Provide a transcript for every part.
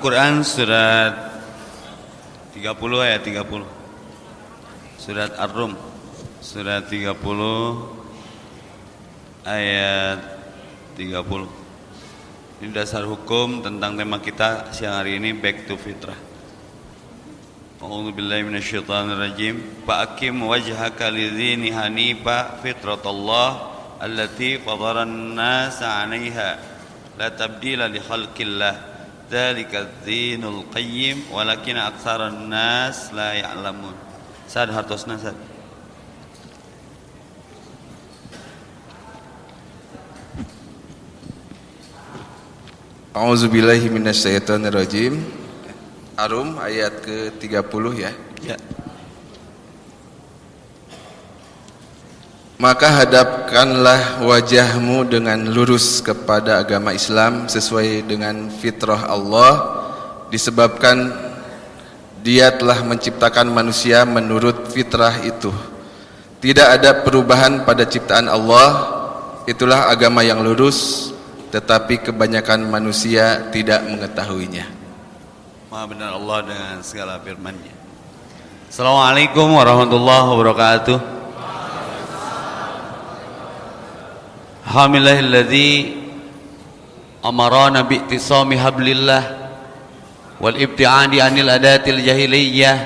buka Quran surat 30 ayat 30. Surat Ar-Rum surat 30 ayat 30. Ini dasar hukum tentang tema kita siang hari ini back to fitrah. A'udzu billahi minasyaitonir rajim. Fa'akim wajhaka lidzini hanifa fitratallah allati fadara an-nasa 'alaiha la tabdila li khalqillah. Dzalika ad-dinul qayyim walakin aktsaran nas la ya'lamun. Sad hartosna sad. A'udzubillahi minasyaitonirrajim. Arum ayat ke-30 ya. Ya. Maka hadapkanlah wajahmu dengan lurus kepada agama Islam sesuai dengan fitrah Allah disebabkan dia telah menciptakan manusia menurut fitrah itu. Tidak ada perubahan pada ciptaan Allah, itulah agama yang lurus tetapi kebanyakan manusia tidak mengetahuinya. Maha benar Allah dengan segala firman-Nya. Assalamualaikum warahmatullahi wabarakatuh. Alhamdulillah alladzi amarana bi'tisami hablillah wal ibti'adi 'anil adatil jahiliyah.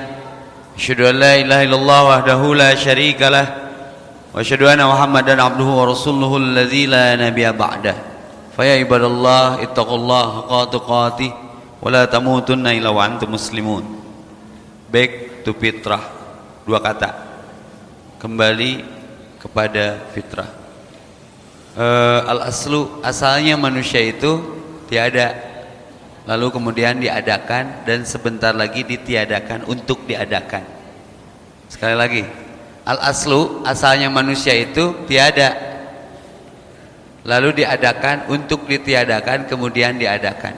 Asyhadu an la ilaha illallah wahdahu la syarika wa asyhadu anna Muhammadan 'abduhu wa rasuluhu alladzi la nabiyya ba'dah. Fa ya ibadallah ittaqullaha haqqa tuqatih wa la tamutunna illa wa antum muslimun. Back to fitrah dua kata. Kembali kepada fitrah uh, al aslu asalnya manusia itu tiada. Lalu kemudian diadakan dan sebentar lagi ditiadakan untuk diadakan. Sekali lagi al aslu asalnya manusia itu tiada. Lalu diadakan untuk ditiadakan kemudian diadakan.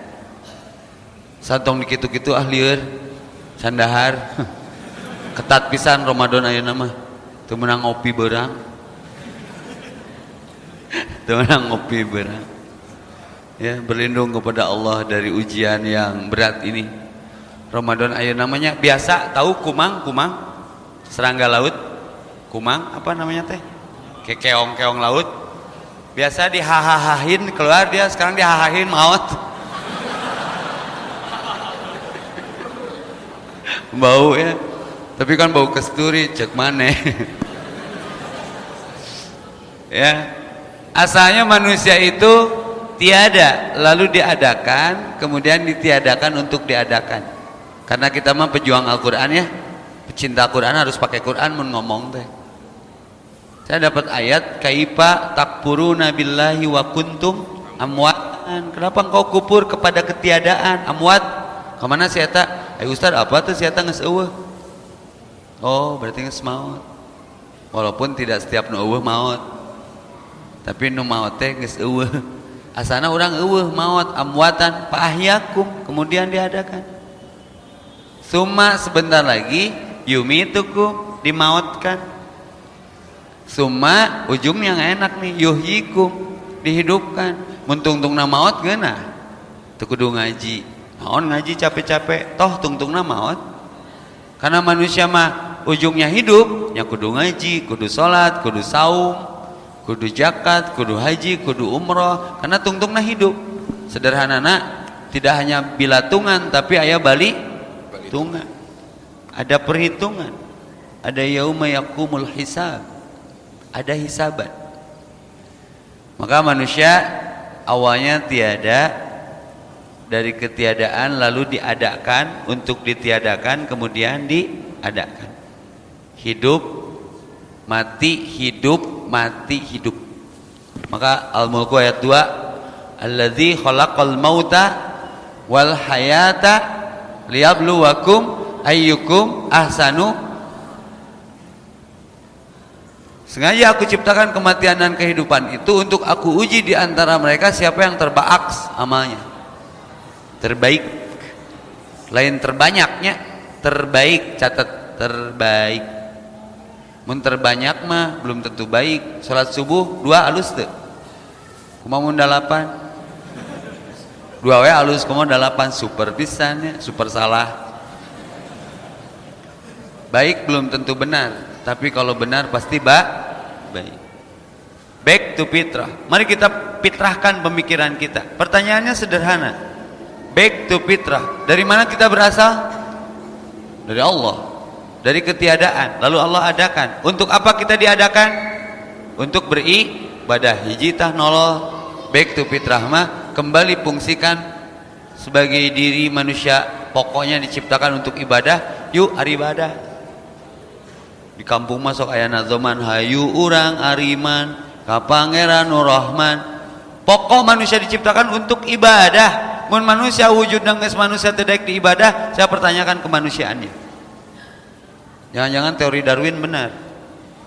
Santong dikitu-kitu ah lieur sandahar ketat pisan Ramadan ayeuna mah. Teu menang ngopi beurang teu menang ngopi beurang ya berlindung kepada Allah dari ujian yang berat ini. Ramadan ayeuna namanya biasa tahu kumang kumang? Serangga laut. Kumang apa namanya teh? Kekeong-keong laut. Biasa dihahahahin keluar dia sekarang dihahahin maut. Bau ya. Tapi kan bau kesturi cek mana? Ya asalnya manusia itu tiada lalu diadakan kemudian ditiadakan untuk diadakan karena kita mah pejuang Al-Quran ya pecinta Quran harus pakai Quran mun ngomong teh saya dapat ayat kaifa takfuruna billahi wa kuntum amwatan. Kenapa engkau kupur kepada ketiadaan amwat? Ke mana si eta? Eh Ustaz apa tuh si eta geus Oh, berarti geus maut. Walaupun tidak setiap nu eueuh maut. Tapi nu maut teh geus eueuh. Asana orang eueuh maut amwatan ahyakum kemudian diadakan. Suma sebentar lagi yumitukum dimautkan. Suma ujungnya nggak enak nih yuhyikum dihidupkan. Muntung-tung nama maut gana tuh kudu ngaji. Naon ngaji capek-capek? Toh tungtung-tungna maut. Karena manusia mah ujungnya hidup yang kudu ngaji kudu sholat kudu saum kudu jakat kudu haji kudu umroh karena tungtungna hidup. Sederhanana tidak hanya bilatungan tapi ayah bali tungan. Ada perhitungan. Ada yauma yakumul hisab. Ada hisaban. Maka manusia awalnya tiada. Dari ketiadaan lalu diadakan. Untuk ditiadakan kemudian diadakan. Hidup mati hidup mati hidup maka al-mulku ayat 2 alladzi khalaqal mauta wal hayata liyabluwakum ayyukum ahsanu Sengaja aku ciptakan kematian dan kehidupan itu untuk aku uji di antara mereka siapa yang terbaik amalnya. Terbaik. Lain terbanyaknya, terbaik, catat terbaik. Mun terbanyak mah belum tentu baik. Salat subuh dua alus tuh. Kumamun dalapan. dua w alus komo delapan super pisannya super salah. Baik belum tentu benar tapi kalau benar pasti ba baik. Back to fitrah. Mari kita fitrahkan pemikiran kita. Pertanyaannya sederhana. Back to fitrah. Dari mana kita berasal? Dari Allah dari ketiadaan. Lalu Allah adakan. Untuk apa kita diadakan? Untuk beribadah. Hijitah noloh back to fitrah mah kembali fungsikan sebagai diri manusia. Pokoknya diciptakan untuk ibadah. Yuk hari ibadah. Di kampung masuk ayah nazoman hayu urang ariman kapangeran nurrahman pokok manusia diciptakan untuk ibadah. Mun manusia wujud dan manusia tidak di ibadah saya pertanyakan kemanusiaannya jangan-jangan teori Darwin benar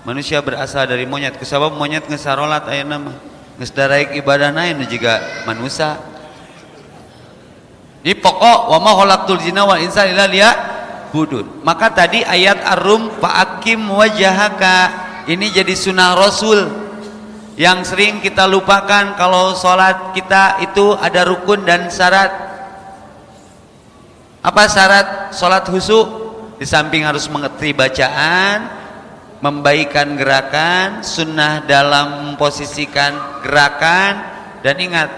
manusia berasal dari monyet kesabab monyet ngesarolat ayah nama Ngesdaraik ibadah nain juga manusia. Di pokok wa ma khalaqtul jinna wal insa illa budun. Maka tadi ayat Ar-Rum fa'akim wajahaka ini jadi sunnah Rasul yang sering kita lupakan kalau sholat kita itu ada rukun dan syarat. Apa syarat sholat husu? Di samping harus mengerti bacaan, membaikan gerakan, sunnah dalam memposisikan gerakan. Dan ingat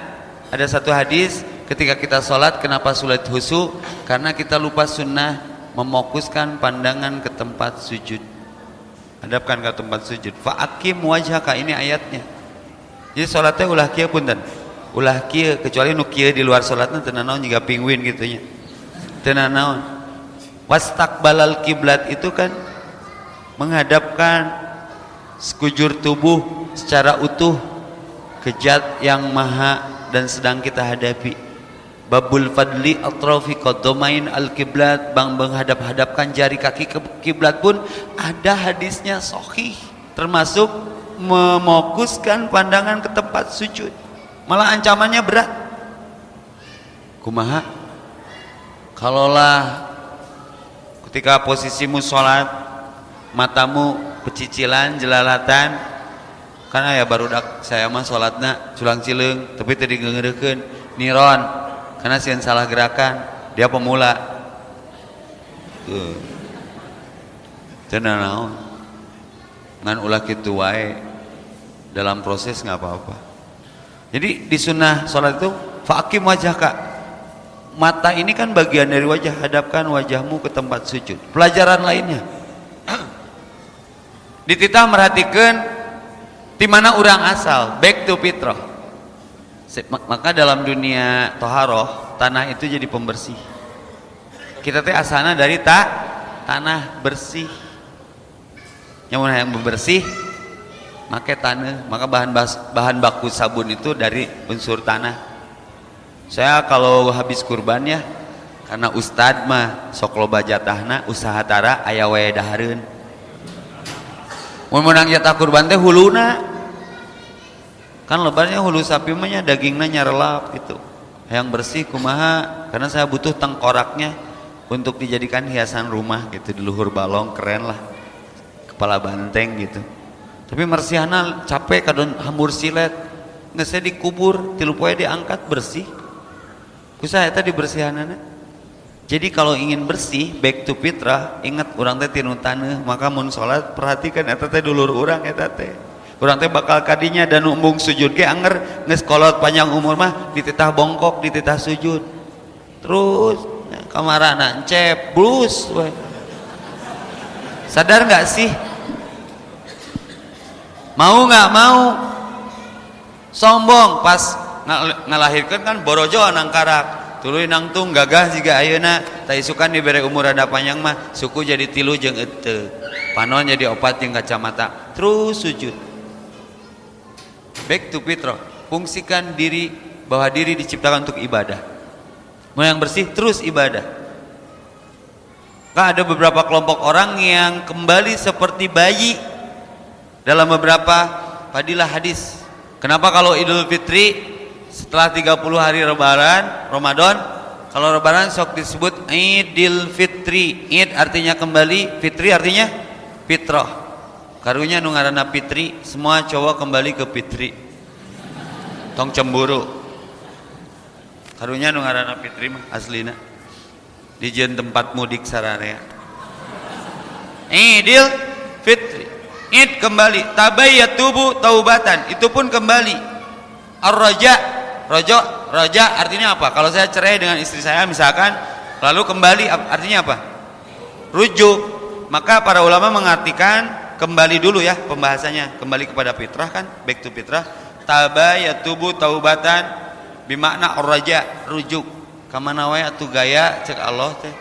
ada satu hadis ketika kita sholat kenapa sulit husu karena kita lupa sunnah memokuskan pandangan ke tempat sujud. Hadapkan ke tempat sujud. Fa'akim wajhaka ini ayatnya. Jadi sholatnya ulah kia punten ulah kia kecuali nu kia di luar sholatnya tenanawan juga pingwin gitu ya tenanawan wastakbalal kiblat itu kan menghadapkan sekujur tubuh secara utuh ke zat yang maha dan sedang kita hadapi. Babul fadli atrafi qaddamain al kiblat bang menghadap-hadapkan jari kaki ke kiblat pun ada hadisnya sahih termasuk memokuskan pandangan ke tempat sujud. Malah ancamannya berat. Kumaha? Kalaulah ketika posisimu sholat matamu pecicilan jelalatan karena ya baru dak saya mah sholatnya culang cileng tapi tadi ngerekeun niron karena sih salah gerakan dia pemula. Tuh. Tenang naon? Ngan ulah kitu wae dalam proses nggak apa-apa. Jadi di sunnah sholat itu fakim wajah kak mata ini kan bagian dari wajah. Hadapkan wajahmu ke tempat sujud. Pelajaran lainnya. Dititah merhatikan di mana orang asal. Back to fitrah. Maka dalam dunia toharoh tanah itu jadi pembersih. Kita teh asalnya dari tak tanah bersih. Yang mana yang bersih make tanah. Maka bahan bahan baku sabun itu dari unsur tanah saya kalau habis kurban ya karena ustad mah sok loba jatahna usaha tara aya wae dahareun. Mun menang jatah kurban teh huluna. Kan lebarnya hulu sapi mah dagingnya nyarelap gitu. Yang bersih kumaha karena saya butuh tengkoraknya untuk dijadikan hiasan rumah gitu di luhur balong keren lah. Kepala banteng gitu. Tapi mersihana capek kadon hambur silet. Nggak saya dikubur tilu poe diangkat bersih kusaha eta dibersihanana jadi kalau ingin bersih back to fitrah ingat orang teh tinu tanah maka mun salat perhatikan eta teh dulur urang eta teh. Urang teh bakal kadinya dan umbung sujud ge anger geus panjang umur mah dititah bongkok dititah sujud. Terus ya, kamarana encep blus sadar nggak sih? Mau nggak mau? Sombong pas ngalahirkan kan borojo nangkarak tuluy nangtung gagah jika ayeuna. Tak isukan diberi umur ada panjang mah suku jadi tilu jeung ete panon jadi opat jeung kacamata. Terus sujud. Back to fitro fungsikan diri bahwa diri diciptakan untuk ibadah. Mau yang bersih terus ibadah. Kan ada beberapa kelompok orang yang kembali seperti bayi? Dalam beberapa fadilah hadis. Kenapa kalau idul fitri setelah 30 hari lebaran Ramadan kalau lebaran sok disebut Idul Fitri. Id artinya kembali Fitri artinya fitrah. Karunya nungarana Fitri semua cowok kembali ke Fitri. Tong cemburu. Karunya nu ngaranna Fitri mah aslina. Di jen tempat mudik sararea. Idil Fitri. Id kembali. Tabayyat tubuh taubatan. Itu pun kembali. Ar-raja rojo raja artinya apa? Kalau saya cerai dengan istri saya misalkan lalu kembali artinya apa? Rujuk. Maka para ulama mengartikan kembali dulu ya pembahasannya. Kembali kepada fitrah kan back to fitrah. Tabayyat tubuh taubatan bimakna ar-raja rujuk. Kamana wae atuh gaya cek Allah teh.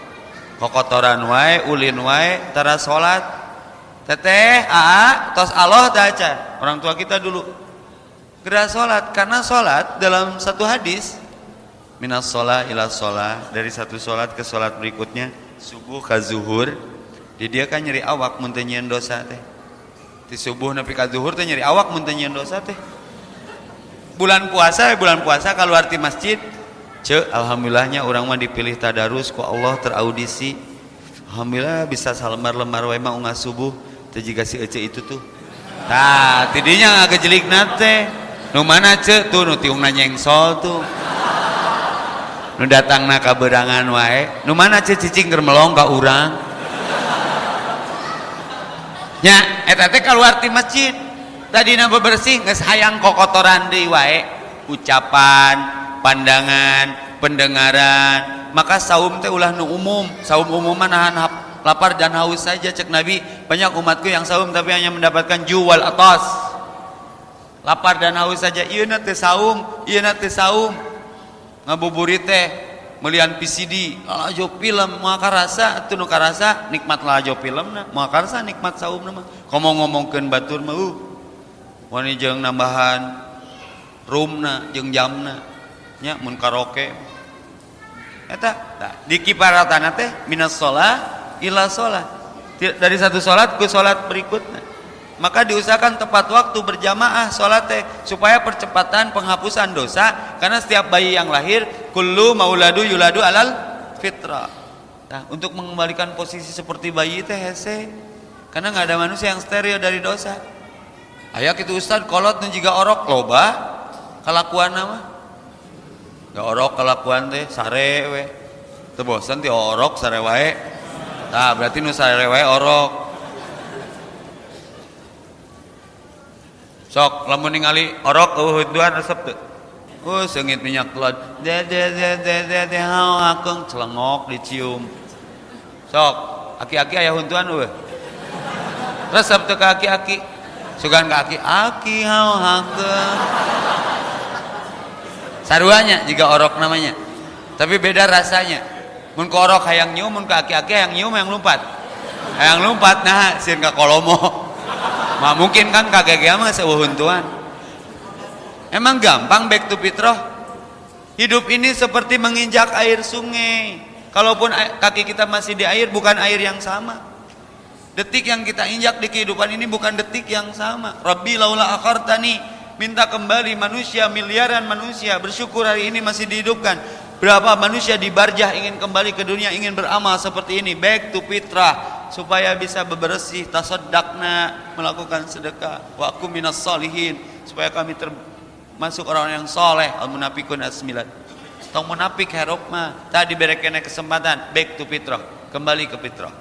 Kokotoran wae ulin wae tara salat teteh aa tos Allah daca orang tua kita dulu gerak sholat karena sholat dalam satu hadis minas sholat ila sholat dari satu sholat ke sholat berikutnya subuh ke zuhur di dia kan nyeri awak muntenyian dosa teh. Di subuh nabi ke zuhur teh nyeri awak muntenyian dosa teh. Bulan puasa bulan puasa kalau arti masjid ce alhamdulillahnya orang mah dipilih tadarus ku Allah teraudisi. Alhamdulillah bisa salemar lemar wae mah subuh jika si Ece itu tuh. Nah tidinya nggak kejelik nate nu mana ce tuh nu tiung sol tuh. Nu datang na kaberangan wae. Nu mana ce cicing melong ka urang. Nya eta teh keluar ti masjid. Tadi na bersih geus hayang kokotoran deui wae. Ucapan pandangan pendengaran. Maka saum teh ulah nu umum. Saum umum mah nahan lapar dan haus saja cek Nabi. Banyak umatku yang saum tapi hanya mendapatkan jual atas lapar dan haus saja Iuna tesaum Iuna tesaum ngabuburi teh melian PCD lajo film maka karasa itu nu karasa nikmat lajo film nah karasa nikmat saum nama komo ngomongkan batur mau uh. wani jeng nambahan roomna jeng jamna nya mun karaoke. Eta di dikiparatana teh minas sholat ila sholat. Dari satu sholat ke sholat berikutnya. Maka diusahakan tepat waktu berjamaah sholat supaya percepatan penghapusan dosa. Karena setiap bayi yang lahir kullu mauladu yuladu alal fitrah. Nah, untuk mengembalikan posisi seperti bayi teh hese. Karena nggak ada manusia yang steril dari dosa. Ayah itu ustad kolot dan juga orok loba. Kelakuan nama gak orok kelakuan teh sare we. Tebosan ti orok sare wae. Nah, berarti nu sarewe orok. Sok lamun ningali orok eueuh duan resep teu. Uh, sengit minyak telon. De de de de de de hao akeng celengok dicium. Sok, aki-aki aya huntuan eueuh. Resep teu ka aki-aki. Sugan ka aki, aki hao hakeng. Saruanya jika orok namanya. Tapi beda rasanya mun korok hayang nyium mun kaki-kaki hayang nyium yang lompat hayang lompat nah sieun ka kolomo ma mungkin kan kakek mah seuhuntuan emang gampang back to fitrah hidup ini seperti menginjak air sungai. Kalaupun kaki kita masih di air bukan air yang sama. Detik yang kita injak di kehidupan ini bukan detik yang sama. Rabbi laula akhartani. Minta kembali manusia miliaran manusia. Bersyukur hari ini masih dihidupkan. Berapa manusia di barjah ingin kembali ke dunia, ingin beramal seperti ini, back to fitrah supaya bisa bebersih, tasaddaqna, melakukan sedekah. Wa aku minas salihin supaya kami termasuk orang yang soleh. Al munafikun asmilat. Tong munafik herop mah tadi berekena kesempatan back to fitrah, kembali ke fitrah.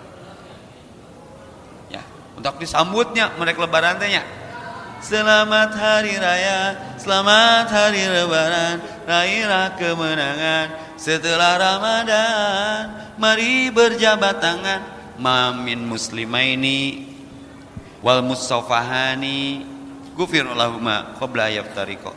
Ya, untuk disambutnya mereka lebaran tanya Selamat hari raya, selamat hari lebaran, raihlah kemenangan setelah Ramadan. Mari berjabat tangan, mamin muslimaini wal musafahani gufirallahumma qabla yaftariqo.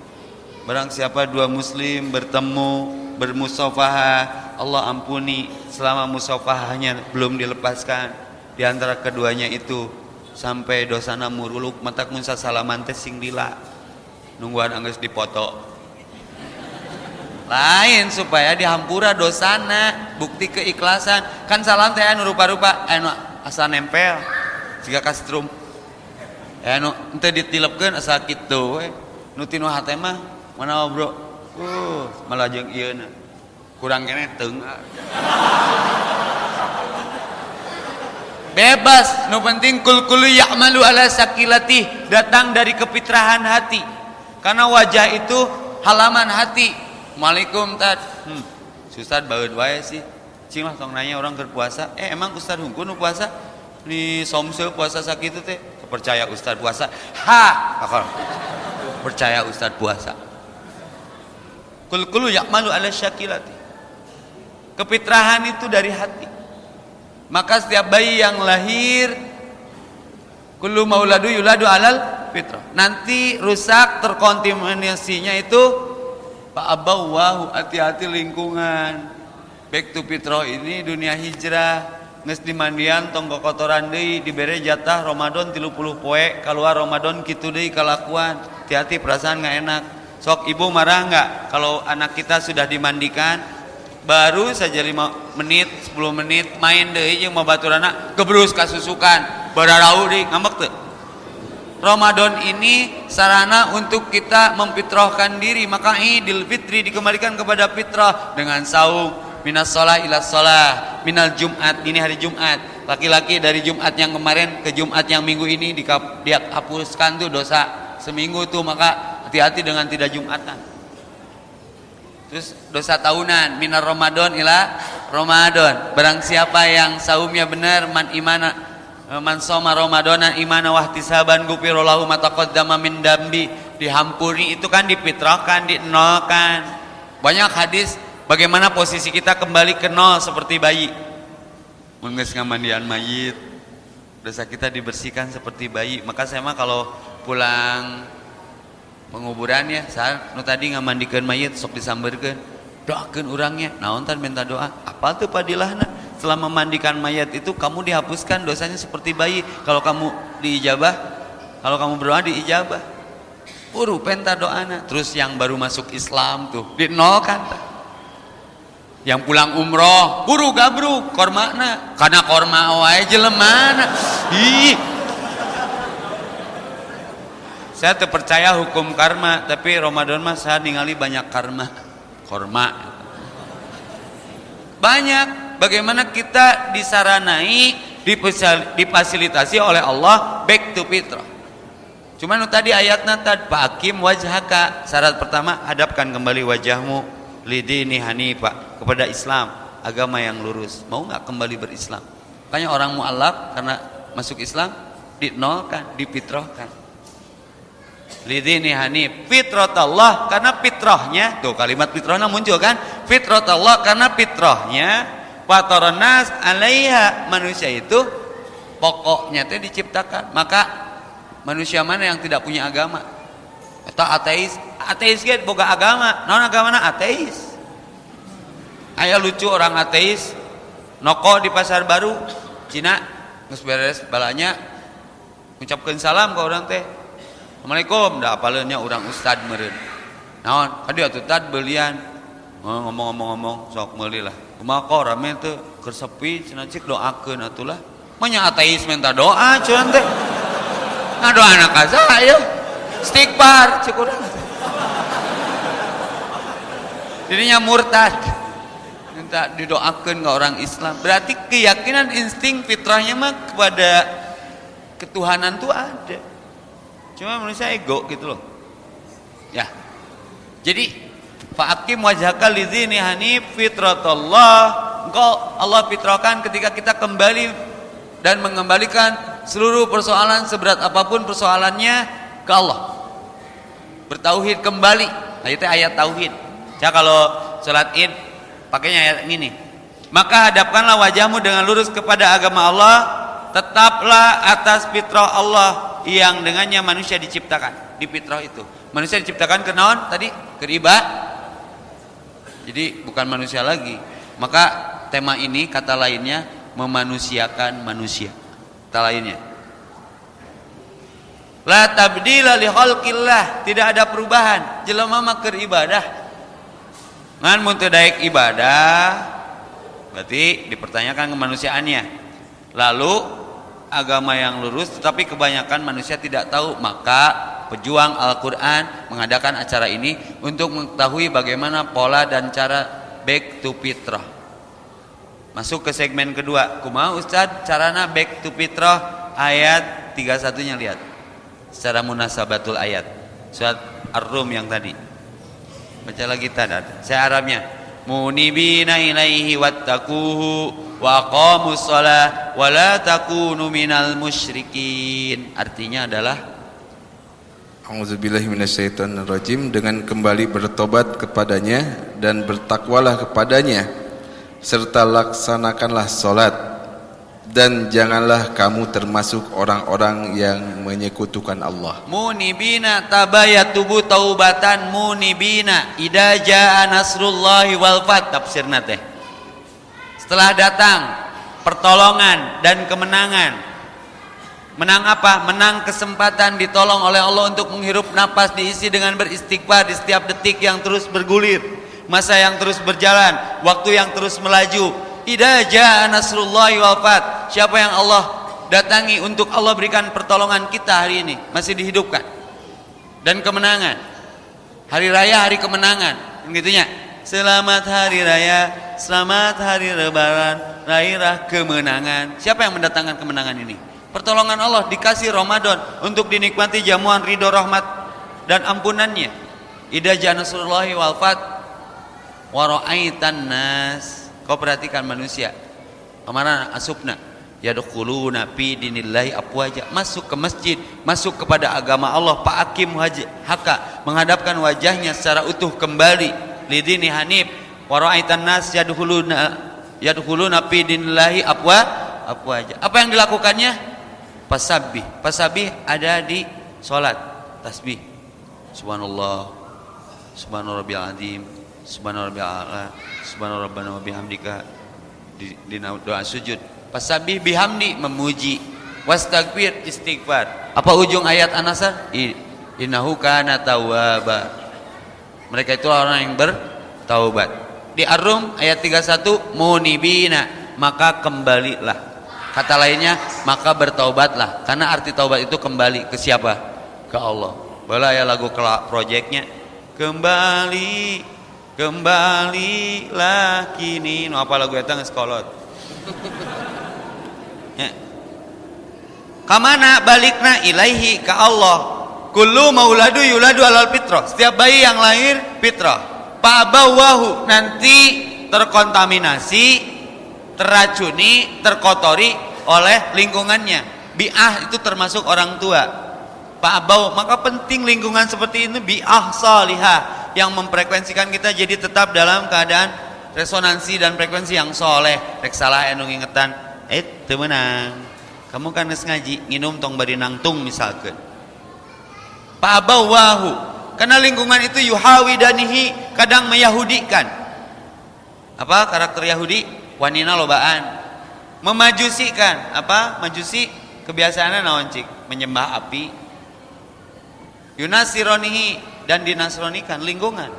Barang siapa dua muslim bertemu bermusafahah, Allah ampuni selama musafahahnya belum dilepaskan. Di antara keduanya itu sampai dosana muruluk matak munsa salaman teh sing lila nungguan anggus dipoto lain supaya dihampura dosana bukti keikhlasan. Kan salam teh anu rupa-rupa anu asa nempel jika kastrum anu ente ditilepkeun asa kitu we nu tinu mah mana bro? Uh malah jeung ieu kurang kene teung. Bebas no penting kul kulu ya'malu ala sakilati datang dari kepitrahan hati. Karena wajah itu halaman hati Assalamualaikum tad. Hmm. Ustad baut wae sih. Cing lah tong nanya orang berpuasa eh emang Ustad hukum puasa? Ni somse puasa sakit teh. Percaya Ustad puasa? Ha! Akal. percaya Ustad puasa. Kul kulu malu ala syakilati. Kepitrahan itu dari hati. Maka setiap bayi yang lahir kullu mauladu yuladu alal fitrah. Nanti rusak terkontaminasinya itu Pak Abawahu hati-hati lingkungan. Back to Pitro ini dunia hijrah. Nges dimandian tonggo kotoran deui dibere jatah Ramadan 30 poe keluar Ramadan kitu deui kalakuan. Hati-hati perasaan nggak enak. Sok ibu marah nggak kalau anak kita sudah dimandikan? Baru saja 5 menit 10 menit main deui jeung baturana gebrus kasusukan. Bararau deui ngambek tuh Ramadan ini sarana untuk kita memfitrahkan diri. Maka Idul Fitri dikembalikan kepada fitrah dengan saum. Minas sholah ila sholah. Minal Jumat ini hari Jumat. Laki-laki dari Jumat yang kemarin ke Jumat yang minggu ini dihapuskan tuh dosa seminggu tuh. Maka hati-hati dengan tidak Jumatan. Terus dosa tahunan minar Ramadan ila Ramadan. Barang siapa yang saumnya benar man imana Man soma Ramadana imana wahtisaban gufiro lahu min dambi. Dihampuri itu kan dipitrahkan, dinolkan. Banyak hadis bagaimana posisi kita kembali ke nol seperti bayi. Mengges ngamandian mayit. Dosa kita dibersihkan seperti bayi. Maka saya mah kalau pulang penguburan ya, saya nu tadi ngamandikan mayit sok disambarkeun. Doakeun urangnya. Naon minta doa? Apa tuh padilahna? Setelah memandikan mayat itu kamu dihapuskan dosanya seperti bayi. Kalau kamu diijabah kalau kamu berdoa diijabah. Buru penta doana terus yang baru masuk Islam tuh di nol kan yang pulang umroh buru gabru kormana karena korma wae jelemana. Ih. Saya terpercaya hukum karma tapi Ramadan mah saya ningali banyak karma. Korma. Banyak bagaimana kita disaranai difasilitasi oleh Allah back to fitrah. Cuman tadi ayatnya tadi pakim wajhaka. Syarat pertama hadapkan kembali wajahmu lidini hanifa kepada Islam agama yang lurus. Mau nggak kembali berislam? Makanya orang mu'alaf karena masuk Islam dinolkan dipitrahkan lidini hanif fitrat Allah karena fitrahnya tuh kalimat fitrahnya muncul kan? Fitrat Allah karena fitrahnya Fataranas alaiha manusia itu pokoknya itu diciptakan. Maka manusia mana yang tidak punya agama? Atau ateis? Ateis gitu boga agama. Non agama na ateis. Ayah lucu orang ateis noko di pasar baru Cina nges beres balanya ucapkan salam ke orang teh Assalamualaikum dah apalnya orang ustad meren naon kadi atuh tad belian ngomong-ngomong-ngomong sok meuli lah. Maka rame itu kersepi cina cik doakan atulah. Manya ateis minta doa cuman teh. Doa anak aja ayo. Stikbar cik urang jadinya murtad. Minta didoakan ke orang Islam. Berarti keyakinan insting fitrahnya mah kepada ketuhanan tuh ada. Cuma manusia ego gitu loh. Ya. Jadi Fa'akim wajhaka lidzini hanif fitratullah. Engkau Allah fitrahkan ketika kita kembali dan mengembalikan seluruh persoalan seberat apa pun persoalannya ke Allah. Bertauhid kembali. Nah, itu ayat tauhid. Ya kalau salat Id pakainya ayat ini. Maka hadapkanlah wajahmu dengan lurus kepada agama Allah, tetaplah atas fitrah Allah yang dengannya manusia diciptakan. Di fitrah itu. Manusia diciptakan ke naon tadi? Ke riba, jadi bukan manusia lagi. Maka tema ini kata lainnya memanusiakan manusia. Kata lainnya. La tabdila li khalqillah, tidak ada perubahan. Jelema mah ibadah. Ngan mun daek ibadah berarti dipertanyakan kemanusiaannya. Lalu agama yang lurus tetapi kebanyakan manusia tidak tahu, maka pejuang Al-Quran mengadakan acara ini untuk mengetahui bagaimana pola dan cara back to fitrah. Masuk ke segmen kedua. Kumaha Ustad carana back to fitrah ayat 31 nya lihat. Secara munasabatul ayat. Surat Ar-Rum yang tadi. Baca lagi tanda saya Arabnya munibina ilaihi wattaquhu wa aqamus shalah wa la takunu minal musyrikin. Artinya adalah A'udzubillahi minasyaitonirrajim dengan kembali bertobat kepadanya dan bertakwalah kepadanya serta laksanakanlah salat dan janganlah kamu termasuk orang-orang yang menyekutukan Allah. Munibina tabayatubu taubatan munibina idza jaa nasrullahi wal fath tafsirna. Setelah datang pertolongan dan kemenangan Menang apa? Menang kesempatan ditolong oleh Allah untuk menghirup napas diisi dengan beristighfar di setiap detik yang terus bergulir. Masa yang terus berjalan, waktu yang terus melaju. Idza jaa nasrullahi. Siapa yang Allah datangi untuk Allah berikan pertolongan kita hari ini, masih dihidupkan. Dan kemenangan. Hari raya hari kemenangan, begitunya. Selamat hari raya, selamat hari lebaran, rairah kemenangan. Siapa yang mendatangkan kemenangan ini? Pertolongan Allah dikasih Ramadan untuk dinikmati jamuan ridho rahmat dan ampunannya. Idza jaa nasrullahi wal fath wa ra'aitan nas. Kau perhatikan manusia. Kemarin asupna yadkhuluna fi dinillahi afwaja. Masuk ke masjid masuk kepada agama Allah. Pak Hakim haka menghadapkan wajahnya secara utuh kembali. Lidini hanif. Wa ra'aitan nas yadkhuluna yadkhuluna fi dinillahi afwa afwaja. Apa yang dilakukannya pasabih pasabih ada di salat tasbih. Subhanallah. Subhanallah azim. Subhanallah subhanallah rabbana wa bihamdika. Di, di doa sujud. Pasabih bihamdi memuji. Wastagfir istighfar. Apa ujung ayat an-nasr innahu kana tawwaba. Mereka itu orang yang bertaubat. Di Ar-Rum ayat 31 munibina. Maka kembalilah kata lainnya maka bertaubatlah. Karena arti taubat itu kembali ke siapa? Ke Allah. Boleh ya lagu proyeknya kembali kembalilah kini no apa lagu eta sekolot. Ya. kamana balikna ilaihi ke Allah? Kullu mauladu yuladu alal fitrah. Setiap bayi yang lahir fitrah. Pabawahu nanti terkontaminasi teracuni terkotori oleh lingkungannya. Bi'ah itu termasuk orang tua. Pak abau maka penting lingkungan seperti ini bi'ah salihah yang memfrekuensikan kita jadi tetap dalam keadaan resonansi dan frekuensi yang soleh. Rek salah anu ngingetan eh temenang kamu kan ngaji nginum tong bari nangtung misalkan. Wahu. Karena lingkungan itu yuhawi danihi kadang meyahudikan. Apa karakter Yahudi wanina lobaan. Memajusikan apa? Majusi kebiasaannya naon cik? Menyembah api. Yunasironihi dan dinasronikan lingkungan.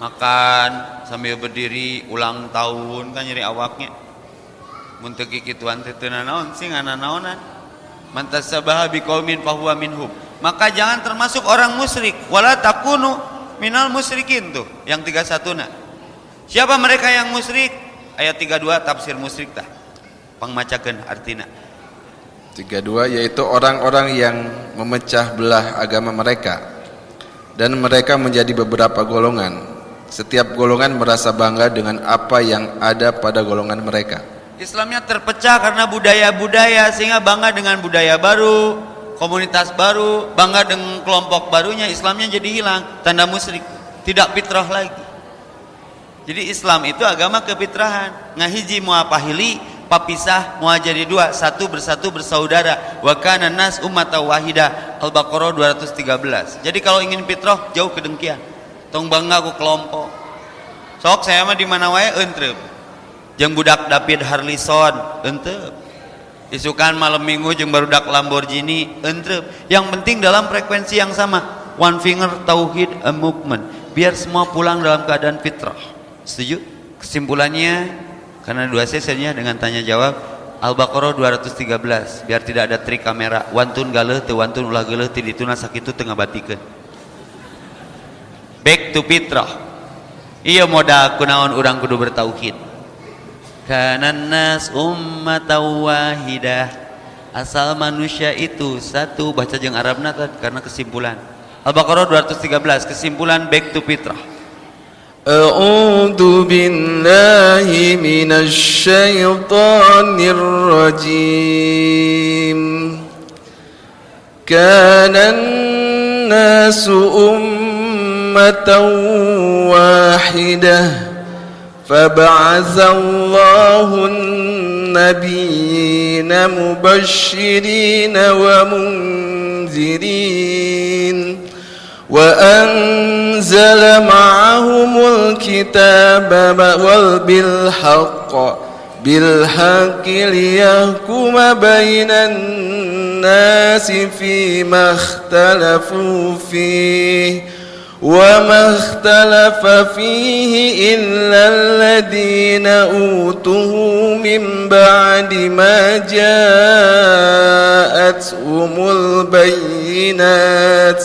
Makan sambil berdiri ulang tahun kan nyeri awaknya. Munteki kituan tetuna naon sing ana naonan mantasabaha biqaumin fahuwa minhum. Maka jangan termasuk orang musyrik. Wala takunu minal musyrikin tuh yang 31 na siapa mereka yang musyrik ayat 32 tafsir musyrik tah pangmacakeun artina 32 yaitu orang-orang yang memecah belah agama mereka dan mereka menjadi beberapa golongan. Setiap golongan merasa bangga dengan apa yang ada pada golongan mereka. Islamnya terpecah karena budaya-budaya sehingga bangga dengan budaya baru, komunitas baru, bangga dengan kelompok barunya, Islamnya jadi hilang, tanda musyrik, tidak fitrah lagi. Jadi Islam itu agama kefitrahan. Ngahiji muapahili papisah mau jadi dua satu bersatu bersaudara. Wa kana nas ummata wahida. Al-Baqarah 213 jadi kalau ingin fitrah jauh kedengkian. Tong bangga ku kelompok. Sok saya mah di mana wae? Entrep jeung budak David Harlison. Entrep isukan malam minggu jeung barudak Lamborghini. Entrep yang penting dalam frekuensi yang sama. One finger tauhid a movement. Biar semua pulang dalam keadaan fitrah setuju? Kesimpulannya karena dua sesinya dengan tanya jawab Al-Baqarah 213 biar tidak ada trik kamera. Wantun galeh teu wantun ulah galeh ti dituna sakitu teu ngabatikeun back to fitrah. Iya modal kunaon urang kudu bertauhid. Kanan nas ummatan wahidah. Asal manusia itu satu baca jeung Arabna karena kesimpulan. Al-Baqarah 213 kesimpulan back to fitrah أعوذ بالله من الشيطان الرجيم. كان الناس أمة واحدة فبعث الله النبيين مبشرين ومنذرين. وأنزل معهم الكتاب بالحق بالحق ليحكم بين الناس فيما اختلفوا فيه وما اختلف فيه إلا الذين أوتوه من بعد ما جاءتهم البينات.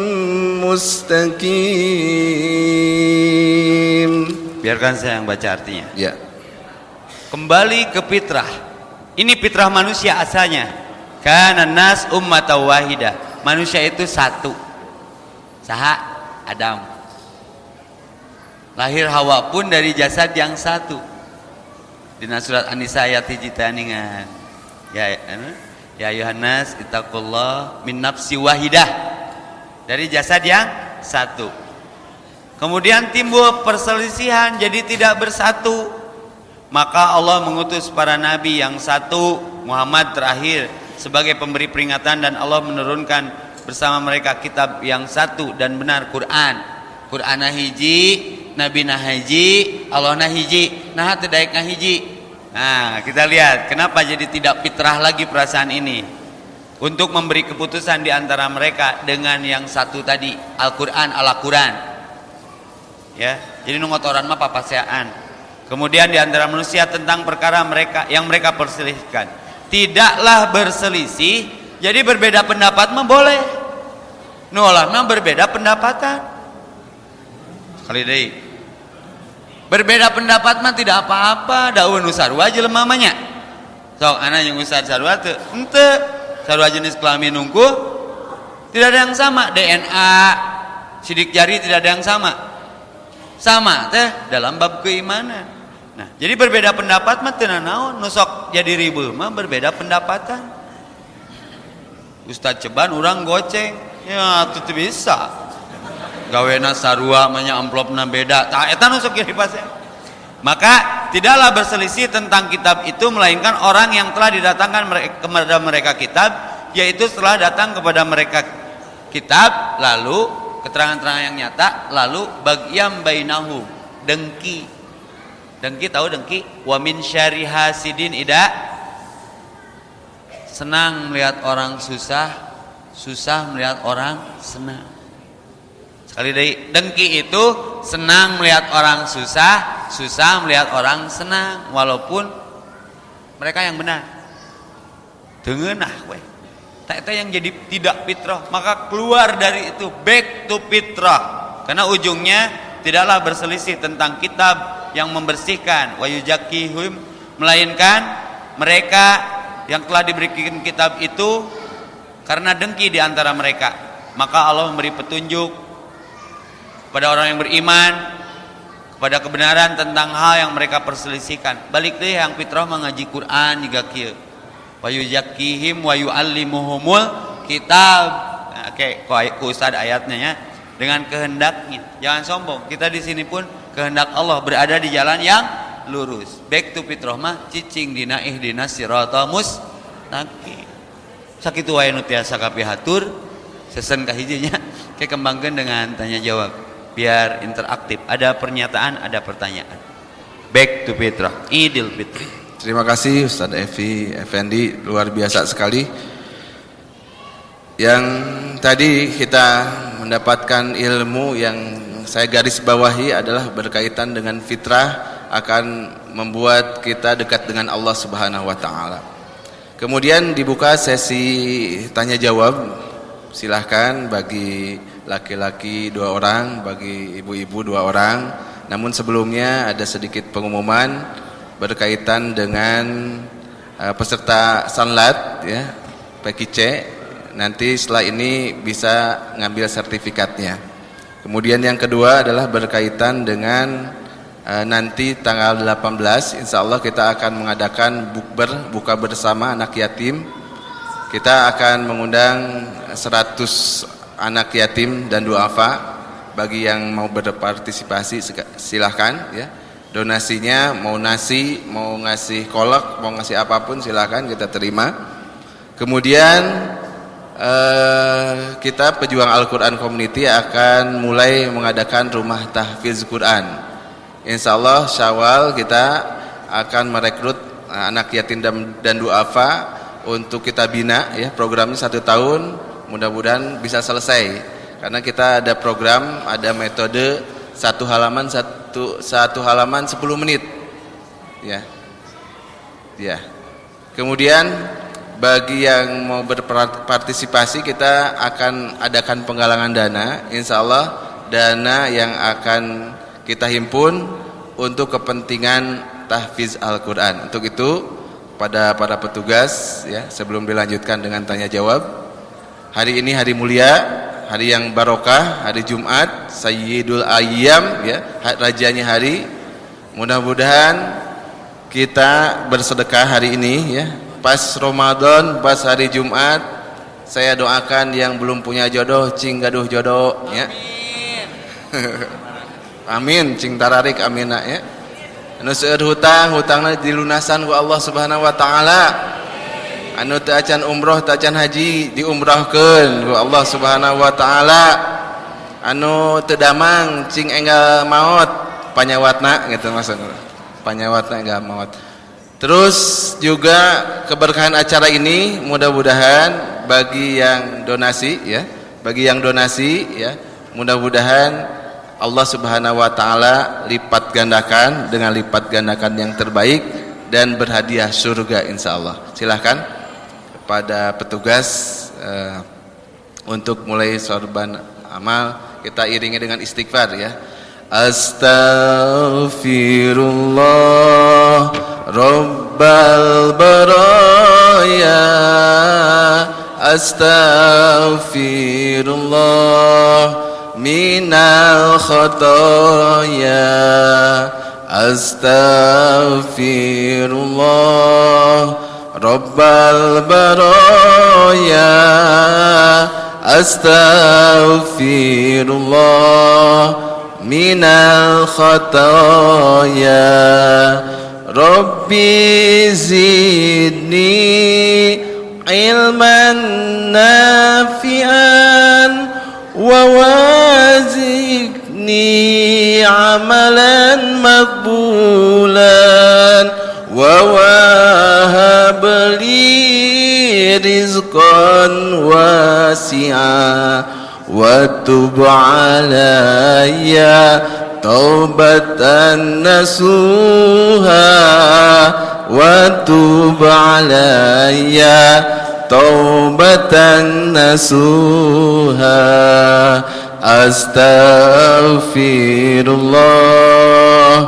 mustaqim. Biarkan saya yang baca artinya. Ya. Kembali ke fitrah. Ini fitrah manusia asalnya. Karena nas ummat wahida. Manusia itu satu. Saha Adam. Lahir Hawa pun dari jasad yang satu. Di surat An-Nisa ayat hijitaningan. Ya, ya Yohanes, itakullah min nafsi wahidah dari jasad yang satu. Kemudian timbul perselisihan jadi tidak bersatu. Maka Allah mengutus para nabi yang satu, Muhammad terakhir sebagai pemberi peringatan dan Allah menurunkan bersama mereka kitab yang satu dan benar Quran. Quran hiji, Nabi nahiji, Allah nahiji, nah tidak hiji. Nah, kita lihat kenapa jadi tidak fitrah lagi perasaan ini untuk memberi keputusan di antara mereka dengan yang satu tadi Al-Qur'an Al-Quran. Ya jadi nungotoran mah papaseaan kemudian di antara manusia tentang perkara mereka yang mereka perselisihkan. Tidaklah berselisih jadi berbeda pendapat mah boleh. Nulah mah berbeda pendapatan. Sekali deh. Berbeda pendapat mah tidak apa-apa. Daun usarwa aja lemamanya sok anak yang usar sarwa ente sarua jenis kelamin nungku tidak ada yang sama. DNA sidik jari tidak ada yang sama. Sama teh dalam bab keimanan. Nah jadi berbeda pendapat mah teu naon nusok jadi ribu mah berbeda pendapatan. Ustaz Ceban orang goceng. Ya itu bisa. Gawena sarua manya amplopna beda. Tak eta nusok jadi pasien maka tidaklah berselisih tentang kitab itu melainkan orang yang telah didatangkan kepada mereka kitab yaitu setelah datang kepada mereka kitab lalu keterangan-keterangan yang nyata lalu bagian bainahu dengki. Dengki tahu dengki? Wa min syari hasidin ida. Senang melihat orang susah susah melihat orang senang Sekali dari dengki itu senang melihat orang susah, susah melihat orang senang walaupun mereka yang benar. Dengenah we. Tak yang jadi tidak fitrah, maka keluar dari itu back to fitrah. Karena ujungnya tidaklah berselisih tentang kitab yang membersihkan wa yujakihum melainkan mereka yang telah diberikan kitab itu karena dengki di antara mereka. Maka Allah memberi petunjuk kepada orang yang beriman kepada kebenaran tentang hal yang mereka perselisihkan. Balik deh yang fitrah mengaji Quran juga kieu wa yuzakkihim wa yuallimuhumul kitab. Nah, oke okay, ku ustad ayatnya ya. Dengan kehendaknya jangan sombong. Kita di sini pun kehendak Allah berada di jalan yang lurus. Back to fitrah mah cicing dina ihdina siratal mustaqim. Sakitu wae tiasa kapihatur sesen kahijinya kekembangkan dengan tanya jawab biar interaktif. Ada pernyataan, ada pertanyaan. Back to Fitra, Idul Fitri. Terima kasih Ustaz Evi Effendi, luar biasa sekali. Yang tadi kita mendapatkan ilmu yang saya garis bawahi adalah berkaitan dengan fitrah akan membuat kita dekat dengan Allah Subhanahu wa taala. Kemudian dibuka sesi tanya jawab. Silahkan bagi laki-laki dua orang, bagi ibu-ibu dua orang. Namun sebelumnya ada sedikit pengumuman berkaitan dengan uh, peserta sanlat ya, PKC. Nanti setelah ini bisa ngambil sertifikatnya. Kemudian yang kedua adalah berkaitan dengan e, nanti tanggal 18 insya Allah kita akan mengadakan bukber buka bersama anak yatim kita akan mengundang 100 anak yatim dan duafa bagi yang mau berpartisipasi silahkan ya. Donasinya mau nasi mau ngasih kolak mau ngasih apa pun silahkan kita terima. Kemudian eh, kita pejuang Al-Quran Community akan mulai mengadakan rumah tahfiz Quran. Insya Allah Syawal kita akan merekrut eh, anak yatim dan, dan duafa untuk kita bina ya programnya satu tahun mudah-mudahan bisa selesai. Karena kita ada program ada metode satu halaman satu satu halaman 10 menit. Ya. Ya. Kemudian bagi yang mau berpartisipasi kita akan adakan penggalangan dana insya Allah dana yang akan kita himpun untuk kepentingan tahfiz Al-Qur'an. Untuk itu pada para petugas ya, sebelum dilanjutkan dengan tanya jawab, hari ini hari mulia, hari yang barokah, hari Jumat, Sayyidul Ayyam ya, rajanya hari. Mudah-mudahan kita bersedekah hari ini ya. Pas Ramadan, pas hari Jumat, saya doakan yang belum punya jodoh, cing gaduh jodoh ya. Amin cing tararik amina ya. Anu seueur hutang hutangna dilunasan ku Allah Subhanahu wa taala. Anu teu acan umroh teu acan haji diumrahkeun ku Allah Subhanahu wa taala. Anu teu damang cing enggal maot panyawatna gitu maksudna. Panyawatna enggal maot. Terus juga keberkahan acara ini mudah-mudahan bagi yang donasi ya, bagi yang donasi ya, mudah-mudahan Allah Subhanahu wa taala lipat gandakan dengan lipat gandakan yang terbaik dan berhadiah surga insyaallah. Silahkan kepada petugas uh, untuk mulai sorban amal. Kita iringi dengan istighfar ya. Astaghfirullah Rabbal Baraya. Astaghfirullah Minal Khotoya Astaghfirullah رب البرايا أستغفر الله من الخطايا. ربي زدني علما نافعا ووازقني عملا مقبولا. ووهب لي رزقا واسعا وتب علي توبة نسوها وتب علي توبة نسوها. أستغفر الله.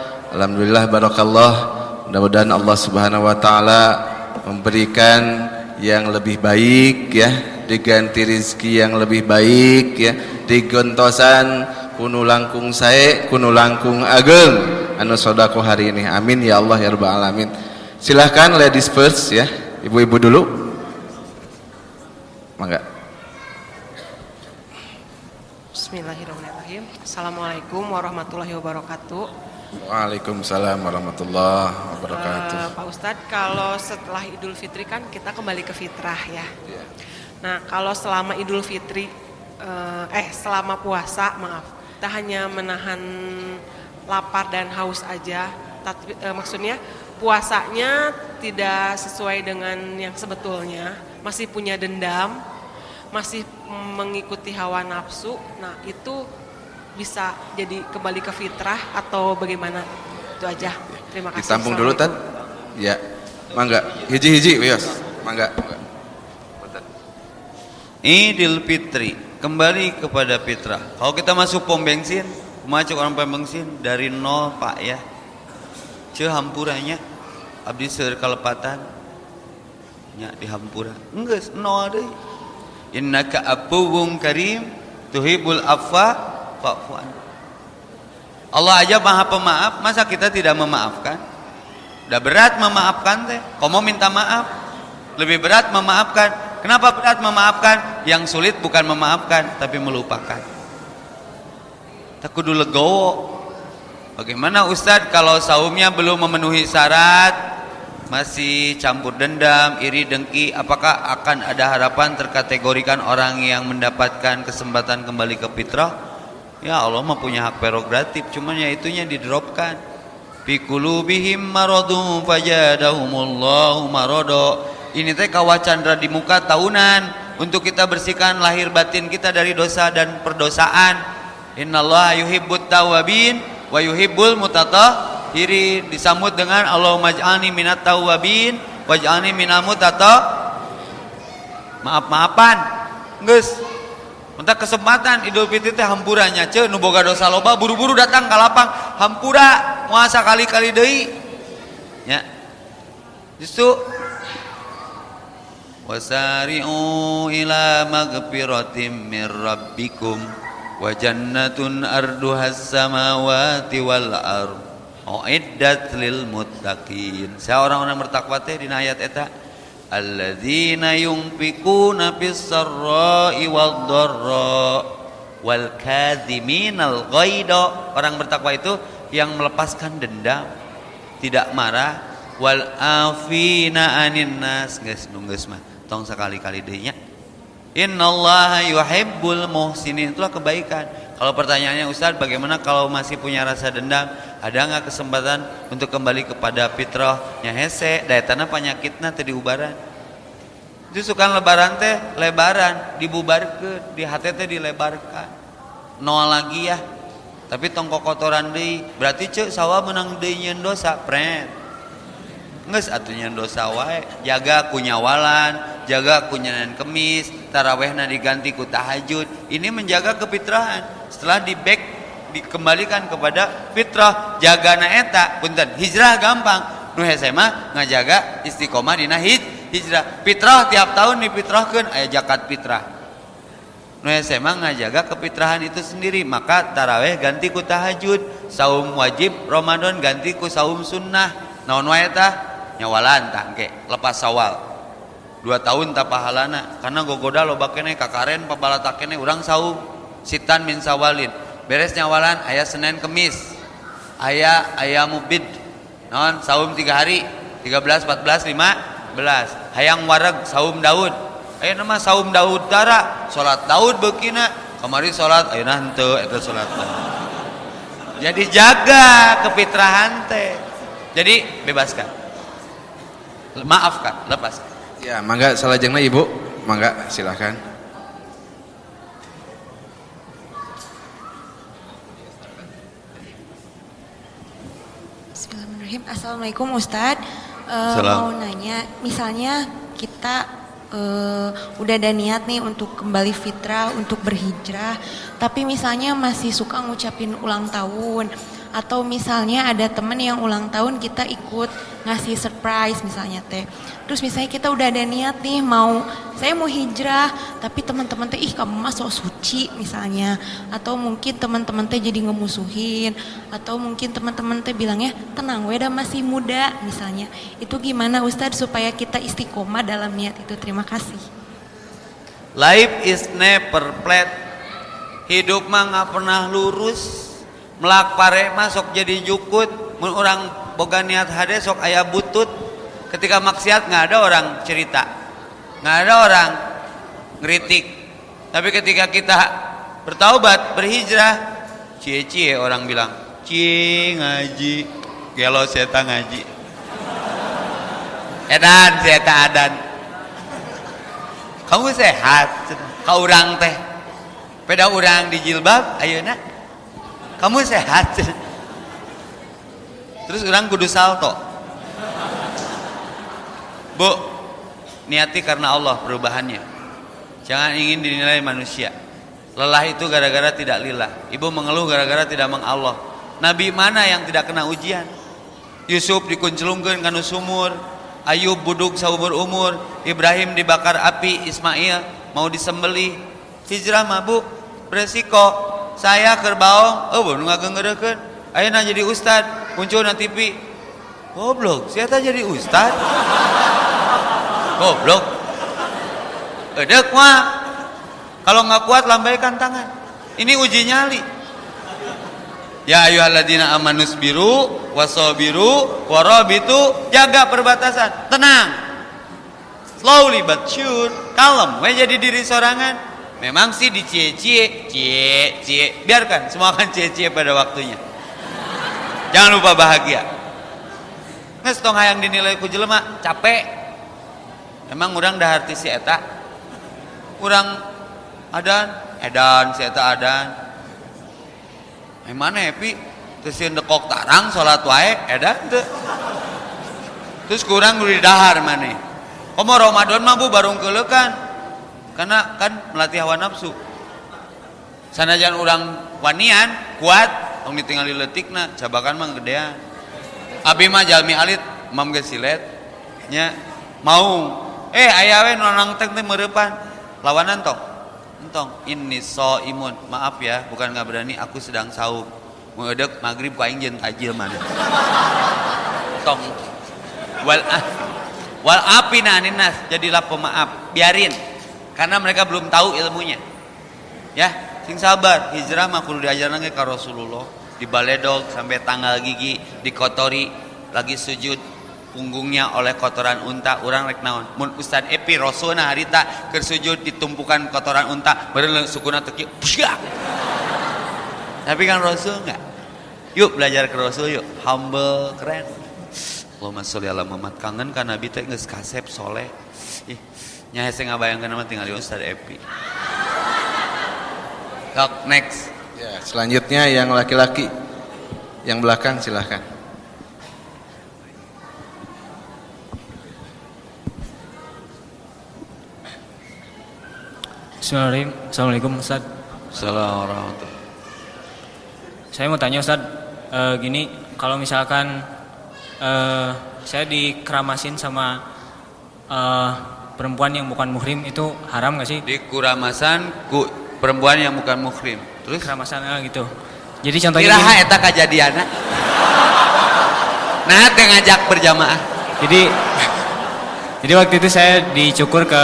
Alhamdulillah barakallah. Mudah-mudahan Allah Subhanahu wa taala memberikan yang lebih baik ya. Diganti rizki yang lebih baik ya. Digontosan kunu langkung sae kunu langkung ageng. Anu sodako hari ini. Amin ya Allah ya rabbal alamin. Silahkan ladies first ya. Ibu-ibu dulu. Mangga. Bismillahirrahmanirrahim. Assalamualaikum warahmatullahi wabarakatuh Waalaikumsalam warahmatullahi wabarakatuh. Uh, Pak Ustadz, kalau setelah Idul Fitri kan kita kembali ke fitrah ya. Yeah. Nah, kalau selama Idul Fitri, uh, eh selama puasa, maaf, kita hanya menahan lapar dan haus aja. Tapi, uh, maksudnya puasanya tidak sesuai dengan yang sebetulnya, masih punya dendam, masih mengikuti hawa nafsu. Nah, itu bisa jadi kembali ke fitrah atau bagaimana? Itu aja. Terima kasih. Ditampung dulu Tan. Ya. Mangga. Hiji-hiji, Wios. Mangga. Idul Fitri kembali kepada fitrah. Kalau kita masuk pom bensin, masuk orang pom bensin dari nol Pak ya. Ce hampurannya abdi seur kalepatan nya di hampura. Enggeus nol deui. Innaka afuwun karim tuhibul afwa fa'fu Allah aja maha pemaaf masa kita tidak memaafkan? Udah berat memaafkan teh komo minta maaf? Lebih berat memaafkan. Kenapa berat memaafkan? Yang sulit bukan memaafkan tapi melupakan. Tak kudu legowo. Bagaimana Ustadz kalau saumnya belum memenuhi syarat? Masih campur dendam, iri dengki, apakah akan ada harapan terkategorikan orang yang mendapatkan kesempatan kembali ke fitrah? Ya Allah mah punya hak prerogatif, cuman ya itunya didropkan. Fi qulubihim maradun fajadahumullahu marado. Ini teh kawacandra di muka tahunan untuk kita bersihkan lahir batin kita dari dosa dan perdosaan. Innallaha yuhibbut tawabin wa yuhibbul mutatahhirin. Disambut dengan Allahumma ij'alni minat tawabin waj'alni minal mutatah maaf-maafan. Geus Entah kesempatan Idul Fitri teh hampurannya ce nu boga dosa loba buru-buru datang ke lapang hampura muasa kali-kali deui. Ya. Justru wasari'u ila magfiratim mir rabbikum wa jannatun arduhas samawati wal ard uiddat lil muttaqin. Saya orang-orang bertakwa teh dina ayat eta alladzina yunfikuna fis sarra'i wad dharra wal kadhiminal ghaidha orang bertakwa itu yang melepaskan dendam tidak marah. Wal afina anin nas. Geus geus mah. Tong sekali-kali deui nya innallaha yuhibbul muhsinin. Itulah kebaikan kalau pertanyaannya Ustaz bagaimana kalau masih punya rasa dendam? Ada nggak kesempatan untuk kembali kepada fitrah nya hese? Daya tanah penyakitnya tadi ubaran? Justru kan lebaran teh lebaran dibubarkan di hati teh dilebarkan. Nol lagi ya tapi tongkok kotoran deh berarti cek sawah menang nyen dosa pret nges atunya dosa wae. Jaga kunyawalan jaga kunyanan kemis tarawehna diganti ku tahajud. Ini menjaga kepitrahan setelah di back dikembalikan kepada fitrah jaga naeta punten. Hijrah gampang. Nu mah ngajaga istiqomah dina hijrah. Fitrah tiap tahun difitrahkeun aya zakat fitrah. Nu mah ngajaga kefitrahan itu sendiri maka taraweh ganti ku tahajud. Saum wajib Ramadan ganti ku saum sunnah. Naon wae tah? Nyawalan tah lepas sawal. Dua tahun tak pahalana karena gogoda lo bakene kakaren pabalata kene urang saum sitan min sawalin. Beres nyawalan ayah Senin Kemis. Ayah ayah mubid. Non saum tiga hari. 13 14 15 hayang wareg saum Daud. Ayah nama saum Daud dara salat Daud bekina. Kemarin salat ayah nanti itu salat jadi jaga kepitrahan teh. Jadi bebaskan. Maafkan lepaskan. Ya mangga salah jengna ibu. Mangga silahkan Bismillahirrahmanirrahim. Assalamualaikum Ustadz. Uh, mau nanya, misalnya kita uh, udah ada niat nih untuk kembali fitrah, untuk berhijrah, tapi misalnya masih suka ngucapin ulang tahun atau misalnya ada temen yang ulang tahun kita ikut ngasih surprise misalnya teh terus misalnya kita udah ada niat nih mau saya mau hijrah tapi teman-teman teh ih kamu masuk suci misalnya. Atau mungkin teman-teman teh jadi ngemusuhin atau mungkin teman-teman teh bilangnya tenang weda masih muda misalnya. Itu gimana Ustadz supaya kita istiqomah dalam niat itu? Terima kasih. Life is never flat. Hidup mah nggak pernah lurus. Melak pare masuk jadi jukut orang boga niat hade sok ayah butut ketika maksiat nggak ada orang cerita. Nggak ada orang ngeritik. Tapi ketika kita bertaubat berhijrah cie cie orang bilang cie ngaji. Gelo seta ngaji. Edan seta adan kamu sehat kau orang teh. Peda orang di jilbab ayo nak kamu sehat terus orang kudu salto bu niati karena Allah perubahannya. Jangan ingin dinilai manusia. Lelah itu gara-gara tidak lillah. Ibu mengeluh gara-gara tidak mengallah nabi mana yang tidak kena ujian? Yusuf dikuncelungkan kanu sumur. Ayub buduk seumur umur. Ibrahim dibakar api. Ismail mau disembeli hijrah mabuk. Beresiko. Saya kerbau. Oh nu ngagenggerekeun ayeuna jadi ustad. Muncul na TV goblok saya jadi ustad goblok. Edek mah kalau nggak kuat lambaikan tangan. Ini uji nyali. Ya ayyuhalladzina amanus biru wasabiru warabitu jaga perbatasan. Tenang. Slowly but sure kalem. We jadi diri sorangan. Memang sih dicie-cie, cie-cie. Biarkan, semua akan cie-cie pada waktunya. Jangan lupa bahagia. Nges tong hayang dinilai ku jelema capek. Emang orang dah arti si eta. Orang adan, edan si eta adan. Emang happy terus yang dekok tarang salat wae edan teu. Terus kurang di dahar mana? Komo Ramadan mah bu barung keulekan karena kan melatih hawa nafsu sanajan orang wanian kuat tong ditinggali letikna cabakan mah gedean abi mah jalmi alit mam ge silet nya. Mau. Eh aya we nonang teh teh meurepan. Lawanan tong. Entong. Ini so imun maaf ya bukan nggak berani. Aku sedang saum ngedek maghrib ku aing jeung tajil mana. Tong. Wal ah wal api nas? Jadilah pemaaf. Biarin. Karena mereka belum tahu ilmunya. Ya sing sabar. Hijrah mah kudu diajarna ke Rasulullah di baledog sampai tanggal gigi dikotori lagi sujud punggungnya oleh kotoran unta orang rek naon? Mun Ustad Epi Rasulna harita keur sujud ditumpukan kotoran unta bereuleuh sukuna teki tapi kan Rasul enggak? Yuk belajar ke Rasul yuk. Humble keren. Allahumma sholli ala Muhammad. Kangen kan Nabi teh geus kasep soleh. Ih Nya hese ngabayangkeun mah tinggal di Ustaz Epi. Kok next. Ya, selanjutnya yang laki-laki. Yang belakang silahkan. Bismillahirrahmanirrahim. Assalamualaikum Ustaz. Assalamualaikum Saya mau tanya Ustaz, e, gini, kalau misalkan e, saya dikeramasin sama e, perempuan yang bukan muhrim itu haram gak sih? Di kuramasan ku perempuan yang bukan muhrim. Terus kuramasan ah, gitu. Jadi contohnya Kiraha eta kejadian. Nah, teh ngajak berjamaah. Jadi jadi waktu itu saya dicukur ke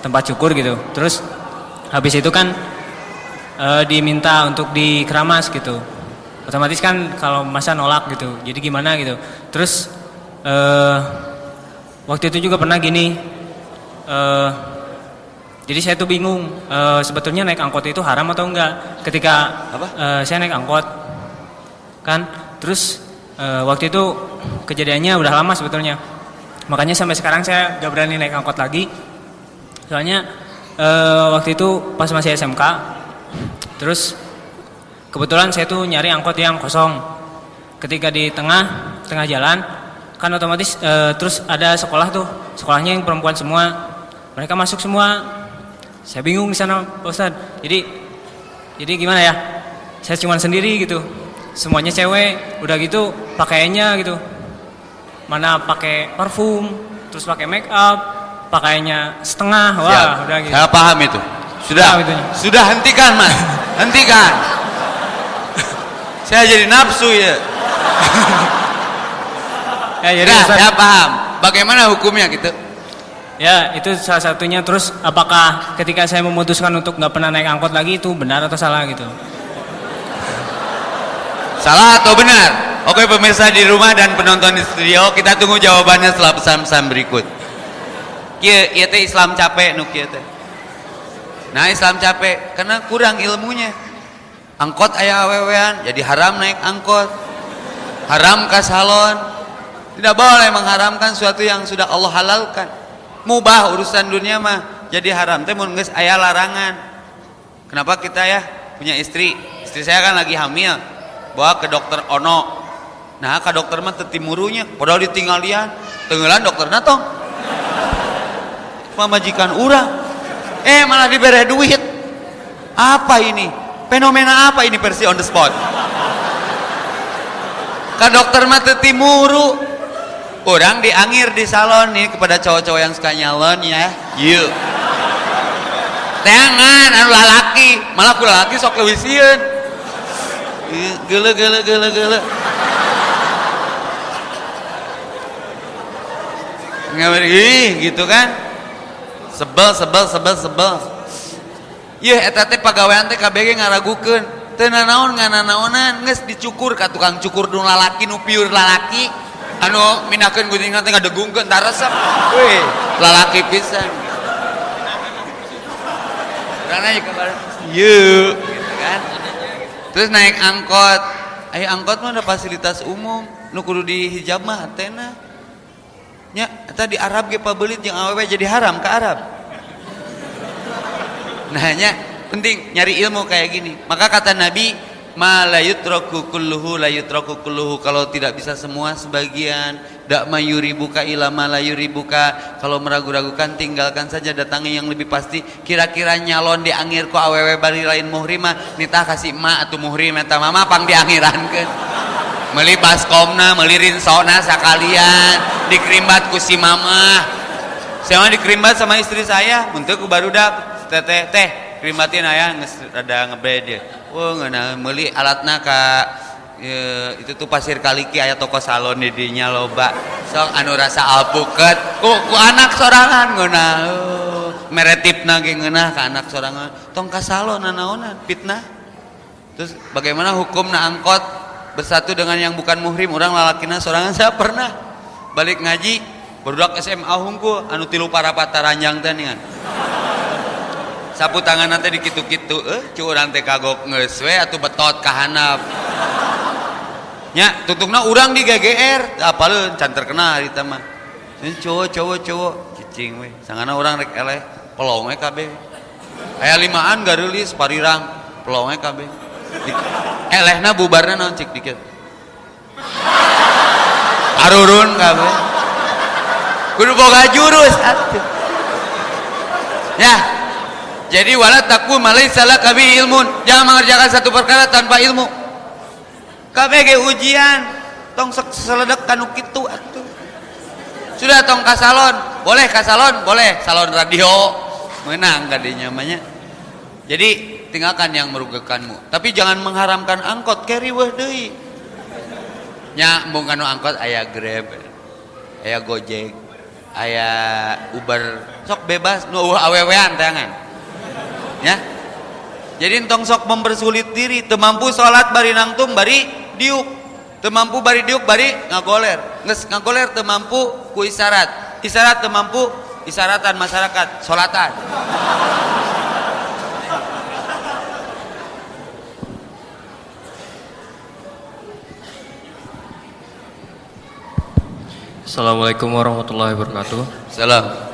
tempat cukur gitu. Terus habis itu kan e, diminta untuk dikeramas gitu. Otomatis kan kalau masa nolak gitu. Jadi gimana gitu. Terus e, waktu itu juga pernah gini uh, jadi saya tuh bingung uh, sebetulnya naik angkot itu haram atau enggak. Ketika Apa? Uh, saya naik angkot kan. Terus uh, waktu itu kejadiannya udah lama sebetulnya. Makanya sampai sekarang saya gak berani naik angkot lagi. Soalnya uh, waktu itu pas masih SMK terus kebetulan saya tuh nyari angkot yang kosong. Ketika di tengah tengah jalan kan otomatis uh, terus ada sekolah tuh. Sekolahnya yang perempuan semua. Mereka masuk semua saya bingung di sana Pak Ustadz jadi jadi gimana ya saya cuma sendiri gitu semuanya cewek udah gitu pakaiannya gitu mana pakai parfum terus pakai make up pakainya setengah wah Siap. udah gitu Saya paham itu. Sudah. Paham itunya. Sudah hentikan, Mas. hentikan. Saya jadi nafsu ya. ya jadi Ustadz, saya paham. Bagaimana hukumnya gitu? Ya itu salah satunya terus apakah ketika saya memutuskan untuk nggak pernah naik angkot lagi itu benar atau salah gitu Salah atau benar? Oke pemirsa di rumah dan penonton di studio, kita tunggu jawabannya setelah pesan-pesan berikut. Kieu ieu teh Islam capek nu kieu teh. Nah, Islam capek karena kurang ilmunya. Angkot aya awewean, jadi haram naik angkot. Haram ke salon. Tidak boleh mengharamkan sesuatu yang sudah Allah halalkan. Mubah urusan dunia mah jadi haram teh mun geus aya larangan. Kenapa kita ya punya istri? Istri saya kan lagi hamil. Bawa ke dokter Ono. Nah, ke dokter mah teu timurunya, padahal ditinggalian. Tenggelan dokterna tong. Pamajikan urang. Eh, malah diberi duit. Apa ini? Fenomena apa ini versi on the spot? Ke dokter mah teu timuru. Orang diangir di salon nih kepada cowok-cowok yang suka nyalon ya. Yuk. Tangan anu lalaki, malah ku lalaki sok leuwih Geule geule geule geule. Ngawir ih gitu kan. Sebel sebel sebel sebel. Yeuh eta teh pagawean teh KBG ngaragukeun. Teu nanaon ngananaonan geus dicukur ka tukang cukur nu lalaki nu piur lalaki. Anu minakeun guntingan teh ngadegungkeun tah resep. Wih, lalaki pisan. Karena juga bareng, yuk, gitu kan. Terus naik angkot, ayo angkot mah ada fasilitas umum, nu kudu di hijab mah hatena. Nya, eta di Arab ge pabelit jeung awewe jadi haram ke Arab. Nanya, penting nyari ilmu kayak gini. Maka kata Nabi, ma la yutraku kulluhu la kulluhu. Kalau tidak bisa semua sebagian. Dak mayuribuka ila ma la yuribuka. Kalau meragu-ragukan tinggalkan saja datangi yang lebih pasti. Kira-kira nyalon di angir ku awewe bari lain muhrima nitah kasih ma atau muhrim eta mama pang dianghirankeun meuli baskomna meuli rinsona sakalian. Dikerimbat ku si mama saya mah dikerimbat sama istri saya. Untuk ku barudak teteh teh kerimbatin aya geus rada ngebed dia. Wah ngeunah meuli alatna ka ye, itu tuh pasir kaliki aya toko salon di dinya loba. Sok anu rasa alpuket ku, ku anak sorangan ngeunah oh, meretipna ge ngeunah ka anak sorangan. Tong ka salon nanaonan fitnah terus bagaimana hukumna angkot? Bersatu dengan yang bukan muhrim orang lalakina sorangan saya pernah. Balik ngaji barudak SMA hungku anu tilu para pataranjang teh sapu tangan nanti dikitu-kitu eh curang teh kagok geus we atuh betot ka handap nya tutungna urang di GGR apaleun can terkenal eta mah. Cowok cowok cowok cicing we. Sangana urang rek eleh pelong we kabeh aya limaan gareulis parirang pelong we kabeh Di- elehna bubarna naon cik dikit. Arurun kabeh kudu boga jurus atuh. Ya jadi wala takun salah kabi ilmun. Jangan mengerjakan satu perkara tanpa ilmu. KBG ujian. Tong seledek kanu kitu atuh. Sudah tong ka salon. Boleh ka salon? Boleh. Salon radio. Menang kadinya namanya. Jadi tinggalkan yang merugikanmu. Tapi jangan mengharamkan angkot. Carry weh deui. Nya embung kanu angkot aya grab aya gojek aya uber. Sok bebas. Nu eueuh awewean tangan ya. Jadi entong sok mempersulit diri teu mampu salat bari nangtung bari diuk. Teu mampu bari diuk bari ngagoler. Geus ngagoler teu mampu ku isyarat. Isyarat teu mampu isyaratan masyarakat salatan Assalamualaikum warahmatullahi wabarakatuh. salam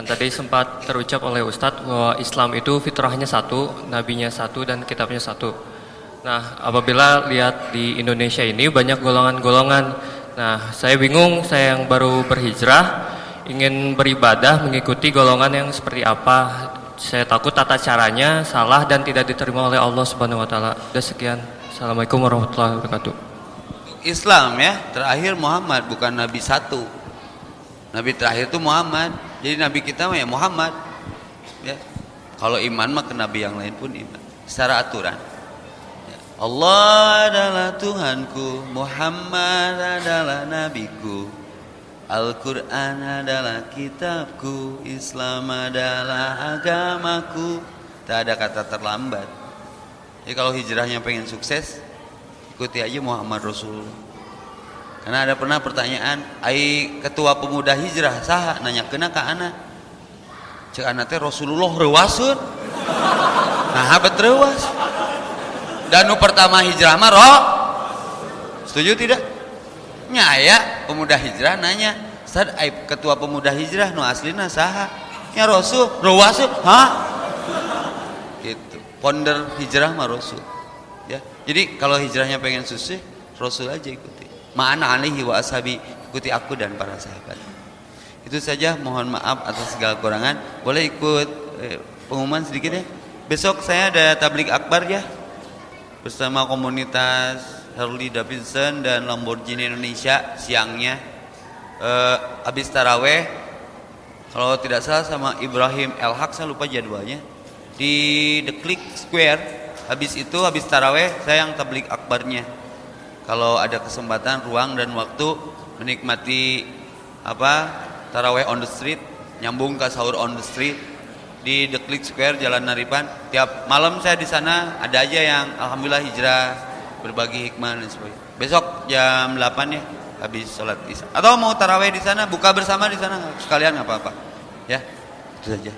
Kan tadi sempat terucap oleh Ustadz bahwa Islam itu fitrahnya satu, nabinya satu, dan kitabnya satu. Nah, apabila lihat di Indonesia ini banyak golongan-golongan. Nah, saya bingung, saya yang baru berhijrah, ingin beribadah mengikuti golongan yang seperti apa. Saya takut tata caranya salah dan tidak diterima oleh Allah Subhanahu wa taala. Udah sekian. Assalamualaikum warahmatullahi wabarakatuh. Islam ya, terakhir Muhammad bukan nabi satu. Nabi terakhir itu Muhammad. Jadi nabi kita mah ya Muhammad. Ya. Kalau iman mah ke nabi yang lain pun iman. Secara aturan. Ya. Allah adalah Tuhanku, Muhammad adalah nabiku. Al-Quran adalah kitabku, Islam adalah agamaku. Tak ada kata terlambat. Jadi kalau hijrahnya pengen sukses, ikuti aja Muhammad Rasulullah. Karena ada pernah pertanyaan, ai ketua pemuda hijrah sah nanya kena ke anak. Cek anak teh Rasulullah rewasun. Nah, habet rewas. Dan nu pertama hijrah mah roh. Setuju tidak? Nyaya pemuda hijrah nanya, "Ustaz, ai ketua pemuda hijrah nu aslina saha?" Ya Rasul, rewasun. Hah? Gitu. Ponder hijrah mah Rasul. Ya. Jadi kalau hijrahnya pengen susah, Rasul aja ikuti. Ma'ana alihi wa ashabi, ikuti aku dan para sahabat. Itu saja, mohon maaf atas segala kurangan. Boleh ikut eh, pengumuman sedikit ya. Besok saya ada tablik akbar ya. Bersama komunitas Harley Davidson dan Lamborghini Indonesia siangnya. Eh, habis taraweh kalau tidak salah sama Ibrahim El Haq saya lupa jadwalnya di The Click Square habis itu habis taraweh saya yang tablik akbarnya kalau ada kesempatan ruang dan waktu menikmati apa taraweh on the street nyambung ke sahur on the street di The Click Square Jalan Naripan tiap malam saya di sana ada aja yang alhamdulillah hijrah berbagi hikmah dan sebagainya. Besok jam 8 ya habis sholat isya. Atau mau taraweh di sana buka bersama di sana sekalian nggak apa-apa. Ya itu saja